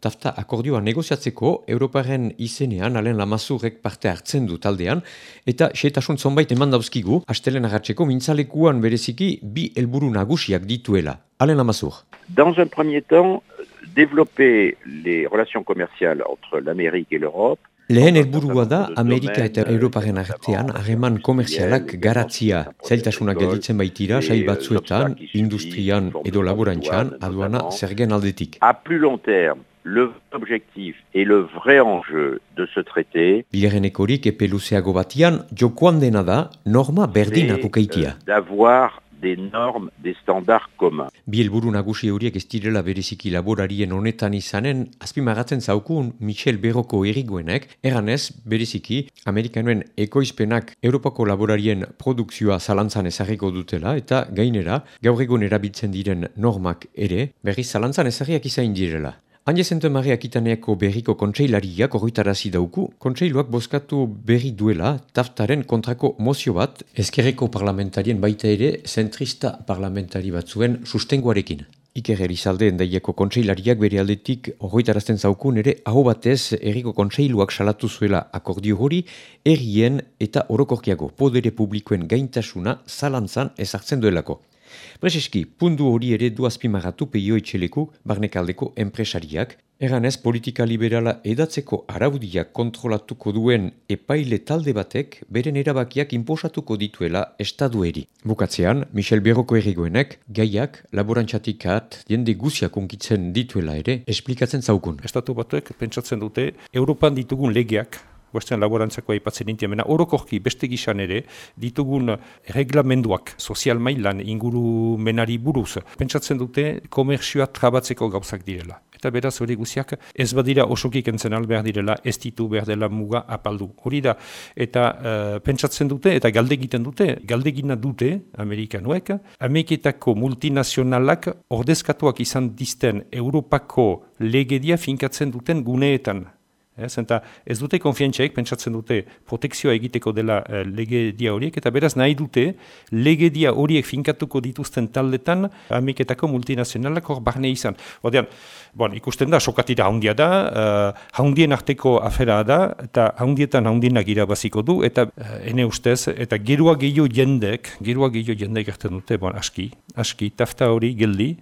tafta akordioa negoziatzeko Europaren izenean alen lamazurrek parte hartzen du taldean, eta xetasun zonbait eman dauzkigu, astelen agartzeko mintzalekuan bereziki bi helburu nagusiak dituela. Alen lamazur. Dans un premier temps, développer les relations commerciales entre l'Amérique et l'Europe, Lehen helburua da Amerika eta Europaren artean harreman komerzialak garatzia. Zailtasunak gelditzen baitira, sai batzuetan, industrian edo laborantxan, aduana zergen aldetik. A plus long terme, le objectif et le vrai enjeu de ce traité Bigarrenekorik epe luzeago batian, jokoan dena da, norma berdina bukaitia. c'est d'avoir des normes, des standards communs. Bi helburu nagusi horiek ez direla bereziki laborarien honetan izanen, azpimagatzen zaukun Michel Berroko erigoenek, eranez bereziki Amerikanuen ekoizpenak Europako laborarien produkzioa zalantzan ezarriko dutela eta gainera gaur egun erabiltzen diren normak ere berriz zalantzan ezarriak izain direla. Haine zentu emareak itaneako berriko kontseilariak horretarazi dauku, kontseiluak bozkatu berri duela taftaren kontrako mozio bat, ezkerreko parlamentarien baita ere zentrista parlamentari batzuen sustengoarekin. Iker Erizalde endaieko kontseilariak bere aldetik horretarazten zaukun ere aho batez erriko kontseiluak salatu zuela akordio hori errien eta orokorkiago podere publikoen gaintasuna zalantzan ezartzen duelako. Prezeski, pundu hori ere du azpimagatu peio etxeleku barnekaldeko enpresariak, eranez politika liberala edatzeko araudiak kontrolatuko duen epaile talde batek beren erabakiak inposatuko dituela estadueri. Bukatzean, Michel Berroko errigoenek gaiak laborantxatikat jende guziak unkitzen dituela ere esplikatzen zaukun. Estatu batuek pentsatzen dute Europan ditugun legeak Western laborantzako aipatzen dinti amena, orokorki beste gizan ere ditugun reglamenduak sozial mailan ingurumenari buruz. Pentsatzen dute komerzioa trabatzeko gauzak direla. Eta beraz hori guziak ez badira osokik entzen behar direla, ez ditu behar dela muga apaldu. Hori da, eta uh, pentsatzen dute, eta galde egiten dute, galde gina dute, Amerikanuek, Ameriketako multinazionalak ordezkatuak izan dizten Europako legedia finkatzen duten guneetan. Ez, eta ez dute konfientxaik, pentsatzen dute protekzioa egiteko dela uh, legedia horiek, eta beraz nahi dute legedia horiek finkatuko dituzten taldetan amiketako multinazionalak hor barne izan. Odean, bon, ikusten da, sokatira haundia da, uh, haundien arteko afera da, eta haundietan haundienak irabaziko du, eta uh, ene ustez, eta gerua gehiago jendek, gerua gehiago jendek erten dute, bon, aski, aski, tafta hori geldi,